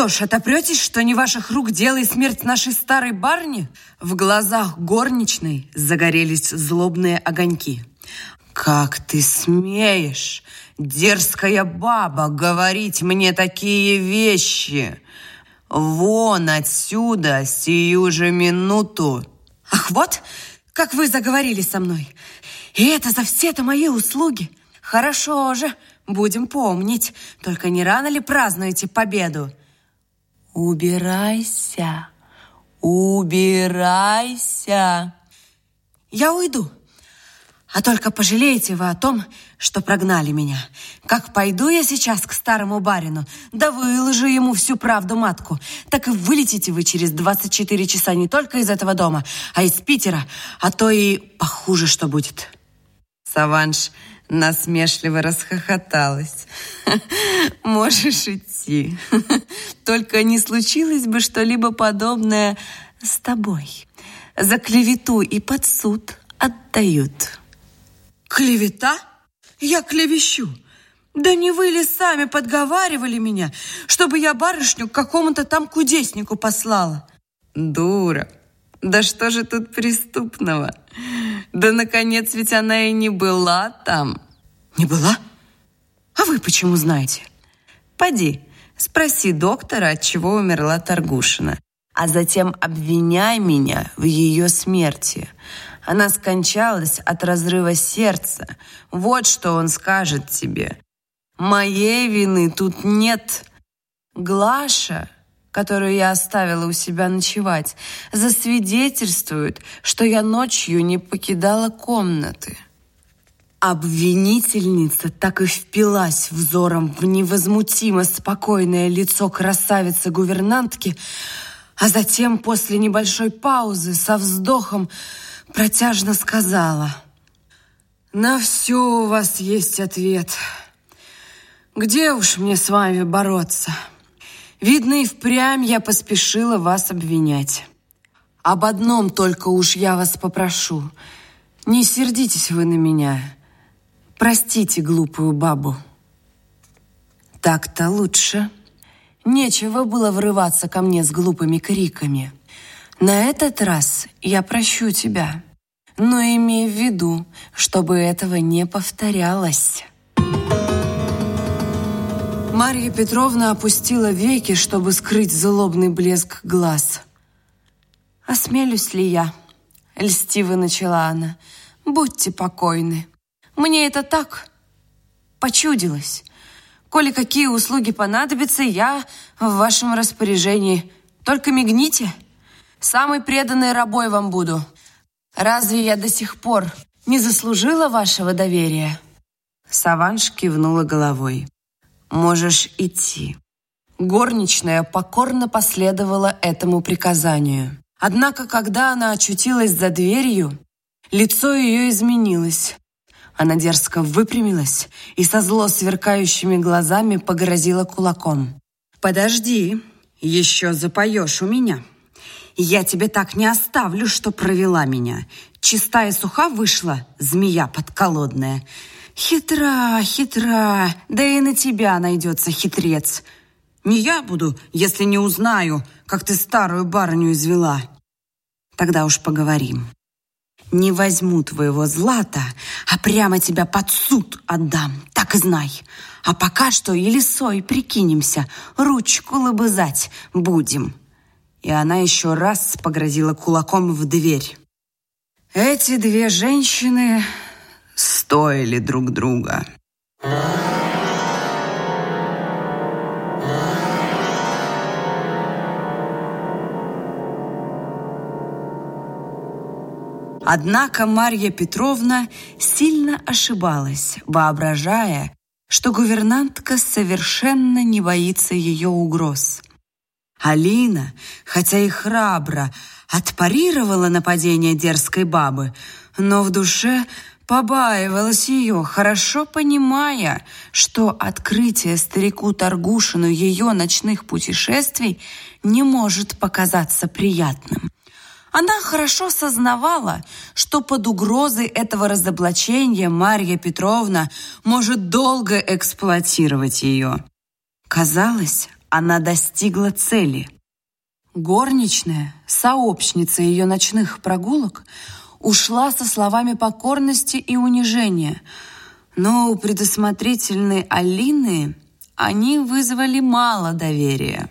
Что ж, отопретесь, что не ваших рук дело и смерть нашей старой барни? В глазах горничной загорелись злобные огоньки. Как ты смеешь, дерзкая баба, говорить мне такие вещи? Вон отсюда, сию же минуту. Ах, вот, как вы заговорили со мной. И это за все-то мои услуги. Хорошо же, будем помнить. Только не рано ли празднуете победу? Убирайся, убирайся. Я уйду. А только пожалеете вы о том, что прогнали меня. Как пойду я сейчас к старому барину, да выложу ему всю правду матку, так и вылетите вы через 24 часа не только из этого дома, а из Питера, а то и похуже что будет. Саванш насмешливо расхохоталась. Можешь идти. Только не случилось бы что-либо подобное с тобой. За клевету и под суд отдают. Клевета? Я клевещу. Да не вы ли сами подговаривали меня, чтобы я барышню к какому-то там кудеснику послала? Дура. Да что же тут преступного? Да, наконец, ведь она и не была там. Не была? А вы почему знаете? Поди, спроси доктора, от чего умерла Таргушина, а затем обвиняй меня в ее смерти. Она скончалась от разрыва сердца. Вот что он скажет тебе. Моей вины тут нет. Глаша которую я оставила у себя ночевать, засвидетельствуют, что я ночью не покидала комнаты. Обвинительница так и впилась взором в невозмутимо спокойное лицо красавицы-гувернантки, а затем после небольшой паузы со вздохом протяжно сказала «На все у вас есть ответ. Где уж мне с вами бороться?» Видно, и впрямь я поспешила вас обвинять. Об одном только уж я вас попрошу. Не сердитесь вы на меня. Простите глупую бабу. Так-то лучше. Нечего было врываться ко мне с глупыми криками. На этот раз я прощу тебя. Но имей в виду, чтобы этого не повторялось. Марья Петровна опустила веки, чтобы скрыть злобный блеск глаз. «Осмелюсь ли я?» — льстиво начала она. «Будьте покойны. Мне это так почудилось. Коли какие услуги понадобятся, я в вашем распоряжении. Только мигните. Самый преданный рабой вам буду. Разве я до сих пор не заслужила вашего доверия?» Саванш кивнула головой можешь идти». Горничная покорно последовала этому приказанию. Однако, когда она очутилась за дверью, лицо ее изменилось. Она дерзко выпрямилась и со зло сверкающими глазами погрозила кулаком. «Подожди, еще запоешь у меня. Я тебе так не оставлю, что провела меня. Чистая суха вышла, змея подколодная. «Хитра, хитра, да и на тебя найдется хитрец. Не я буду, если не узнаю, как ты старую барыню извела. Тогда уж поговорим. Не возьму твоего злата, а прямо тебя под суд отдам, так и знай. А пока что и лисой прикинемся, ручку лобызать будем». И она еще раз погрозила кулаком в дверь. Эти две женщины стоили друг друга. Однако Марья Петровна сильно ошибалась, воображая, что гувернантка совершенно не боится ее угроз. Алина, хотя и храбро, отпарировала нападение дерзкой бабы, но в душе Побаивалась ее, хорошо понимая, что открытие старику Торгушину ее ночных путешествий не может показаться приятным. Она хорошо сознавала, что под угрозой этого разоблачения Марья Петровна может долго эксплуатировать ее. Казалось, она достигла цели. Горничная, сообщница ее ночных прогулок – ушла со словами покорности и унижения. Но у предусмотрительной Алины они вызвали мало доверия.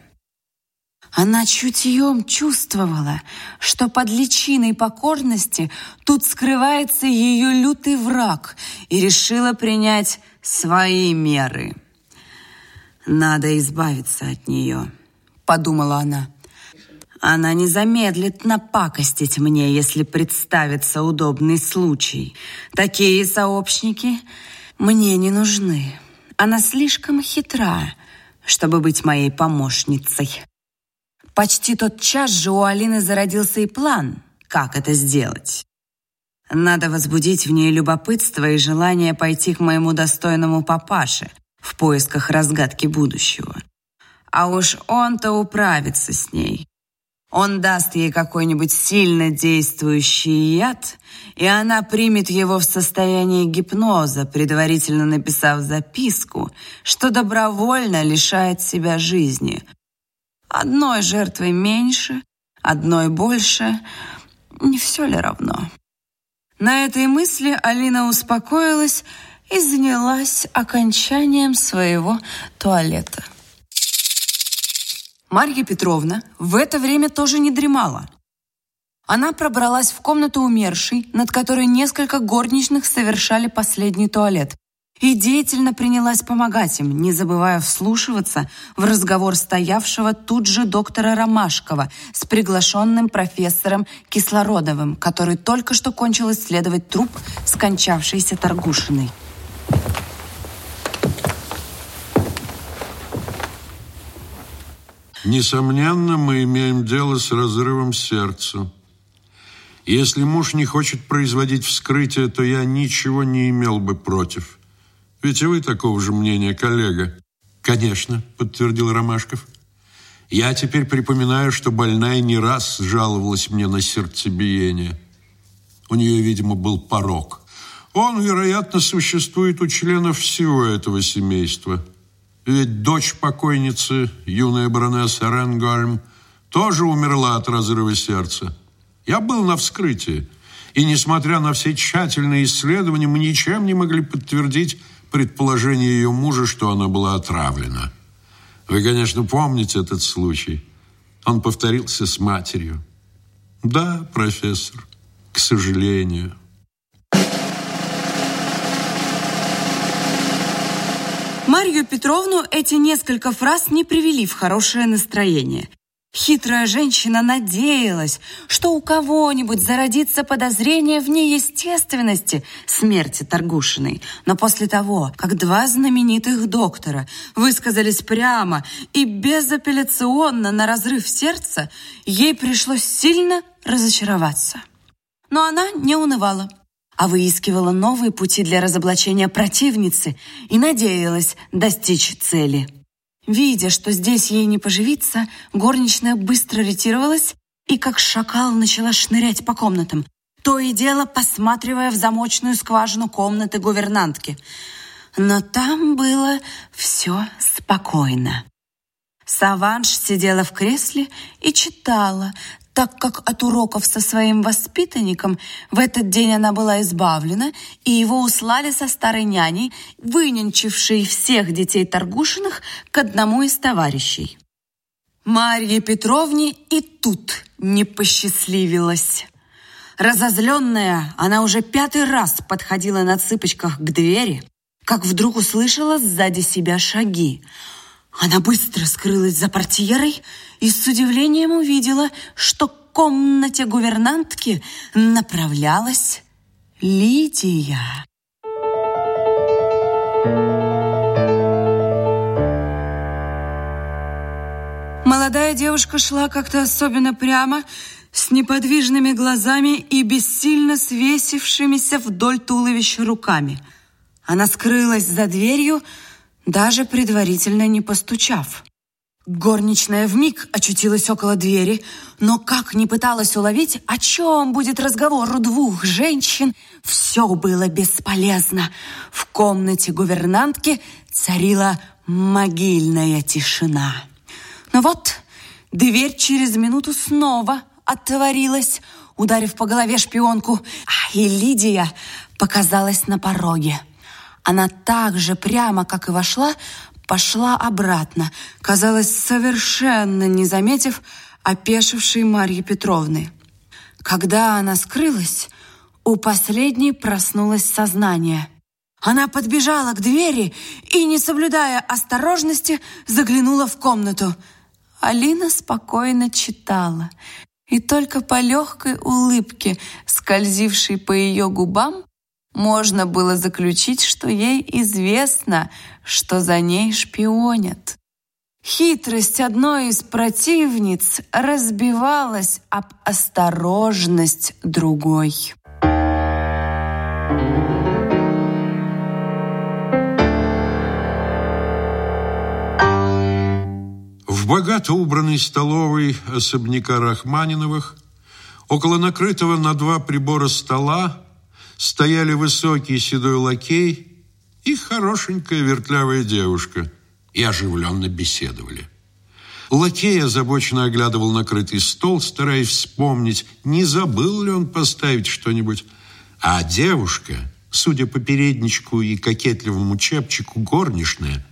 Она чутьем чувствовала, что под личиной покорности тут скрывается ее лютый враг и решила принять свои меры. «Надо избавиться от нее», — подумала она. Она не замедлит напакостить мне, если представится удобный случай. Такие сообщники мне не нужны. Она слишком хитра, чтобы быть моей помощницей. Почти тот час же у Алины зародился и план, как это сделать. Надо возбудить в ней любопытство и желание пойти к моему достойному папаше в поисках разгадки будущего. А уж он-то управится с ней. Он даст ей какой-нибудь сильно действующий яд, и она примет его в состоянии гипноза, предварительно написав записку, что добровольно лишает себя жизни. Одной жертвой меньше, одной больше. Не все ли равно? На этой мысли Алина успокоилась и занялась окончанием своего туалета. Марья Петровна в это время тоже не дремала. Она пробралась в комнату умершей, над которой несколько горничных совершали последний туалет, и деятельно принялась помогать им, не забывая вслушиваться в разговор стоявшего тут же доктора Ромашкова с приглашенным профессором Кислородовым, который только что кончил исследовать труп скончавшейся Торгушиной. Несомненно, мы имеем дело с разрывом сердца. Если муж не хочет производить вскрытие, то я ничего не имел бы против. Ведь и вы такого же мнения, коллега. Конечно, подтвердил Ромашков. Я теперь припоминаю, что больная не раз жаловалась мне на сердцебиение. У нее, видимо, был порог. Он, вероятно, существует у членов всего этого семейства – дочь покойницы, юная баронесса Ренгольм, тоже умерла от разрыва сердца. Я был на вскрытии, и, несмотря на все тщательные исследования, мы ничем не могли подтвердить предположение ее мужа, что она была отравлена. Вы, конечно, помните этот случай. Он повторился с матерью. Да, профессор, к сожалению. Марью Петровну эти несколько фраз не привели в хорошее настроение. Хитрая женщина надеялась, что у кого-нибудь зародится подозрение в неестественности смерти Торгушиной. Но после того, как два знаменитых доктора высказались прямо и безапелляционно на разрыв сердца, ей пришлось сильно разочароваться. Но она не унывала а выискивала новые пути для разоблачения противницы и надеялась достичь цели. Видя, что здесь ей не поживиться, горничная быстро ретировалась и как шакал начала шнырять по комнатам, то и дело посматривая в замочную скважину комнаты гувернантки. Но там было все спокойно. Саванш сидела в кресле и читала, так как от уроков со своим воспитанником в этот день она была избавлена, и его услали со старой няней, выненчившей всех детей Торгушиных, к одному из товарищей. Марье Петровне и тут не посчастливилось. Разозленная, она уже пятый раз подходила на цыпочках к двери, как вдруг услышала сзади себя шаги – она быстро скрылась за портьерой и с удивлением увидела, что к комнате гувернантки направлялась Лидия. Молодая девушка шла как-то особенно прямо, с неподвижными глазами и бессильно свесившимися вдоль туловища руками. Она скрылась за дверью, даже предварительно не постучав. Горничная в миг очутилась около двери, но как ни пыталась уловить, о чем будет разговор у двух женщин, все было бесполезно. В комнате гувернантки царила могильная тишина. Но вот дверь через минуту снова отворилась, ударив по голове шпионку, а и Лидия показалась на пороге. Она так же прямо, как и вошла, пошла обратно, казалось, совершенно не заметив опешившей Марьи Петровны. Когда она скрылась, у последней проснулось сознание. Она подбежала к двери и, не соблюдая осторожности, заглянула в комнату. Алина спокойно читала, и только по легкой улыбке, скользившей по ее губам, можно было заключить, что ей известно, что за ней шпионят. Хитрость одной из противниц разбивалась об осторожность другой. В богато убранной столовой особняка Рахманиновых, около накрытого на два прибора стола, стояли высокий седой лакей и хорошенькая вертлявая девушка, и оживленно беседовали. Лакей озабоченно оглядывал накрытый стол, стараясь вспомнить, не забыл ли он поставить что-нибудь. А девушка, судя по передничку и кокетливому чепчику горничная,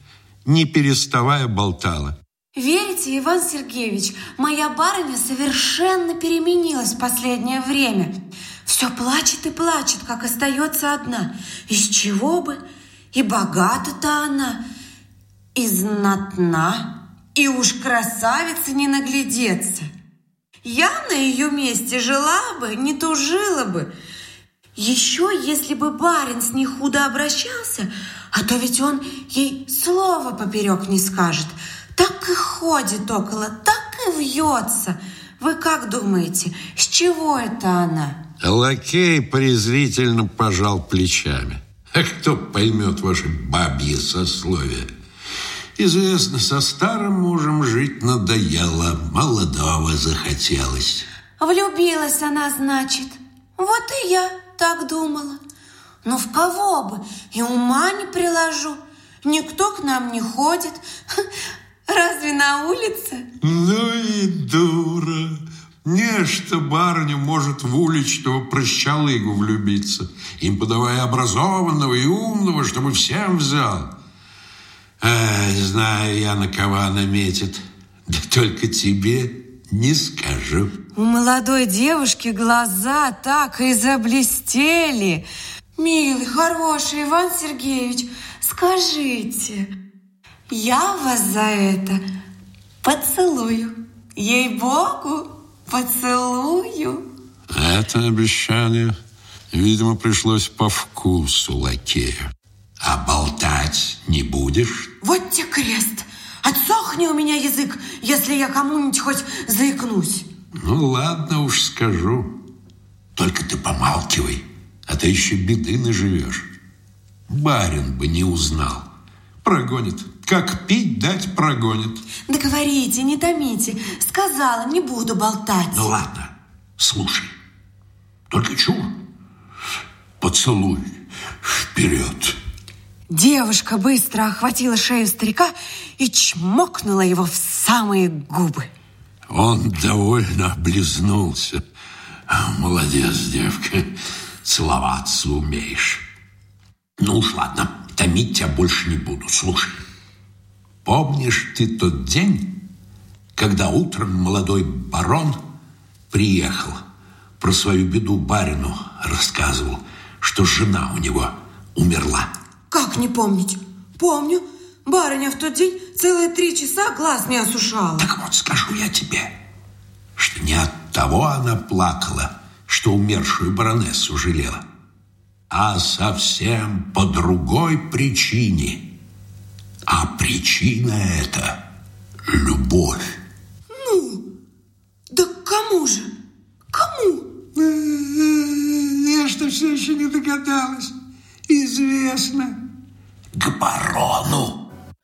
не переставая болтала. Верите, Иван Сергеевич, моя барыня совершенно переменилась в последнее время. Все плачет и плачет, как остается одна. Из чего бы? И богата-то она, и знатна, и уж красавица не наглядеться. Я на ее месте жила бы, не тужила бы. Еще если бы барин с ней худо обращался, а то ведь он ей слова поперек не скажет. Так и ходит около, так и вьется. Вы как думаете, с чего это она?» Лакей презрительно ну, пожал плечами. А кто поймет ваши бабье сословия? Известно, со старым мужем жить надоело, молодого захотелось. Влюбилась она, значит. Вот и я так думала. Но в кого бы? И ума не приложу. Никто к нам не ходит. Разве на улице? Ну и дура. Нечто барыню может в уличного прощалыгу влюбиться, им подавая образованного и умного, чтобы всем взял. А, знаю я, на кого она метит, да только тебе не скажу. У молодой девушки глаза так и заблестели. Милый, хороший Иван Сергеевич, скажите, я вас за это поцелую. Ей-богу! поцелую. Это обещание, видимо, пришлось по вкусу лакея. А болтать не будешь? Вот тебе крест. Отсохни у меня язык, если я кому-нибудь хоть заикнусь. Ну ладно уж скажу. Только ты помалкивай, а ты еще беды наживешь. Барин бы не узнал. Прогонит. Как пить дать прогонит. Да говорите, не томите. Сказала, не буду болтать. Ну ладно, слушай. Только чего? Поцелуй вперед. Девушка быстро охватила шею старика и чмокнула его в самые губы. Он довольно облизнулся. Молодец, девка, целоваться умеешь. Ну уж ладно, томить тебя больше не буду, слушай. Помнишь ты тот день, когда утром молодой барон приехал, про свою беду барину рассказывал, что жена у него умерла? Как не помнить? Помню. Барыня в тот день целые три часа глаз не осушала. Так вот, скажу я тебе, что не от того она плакала, что умершую баронессу жалела, а совсем по другой причине – а причина это — любовь. Ну, да кому же? Кому? Я что все еще не догадалась. Известно. К барону.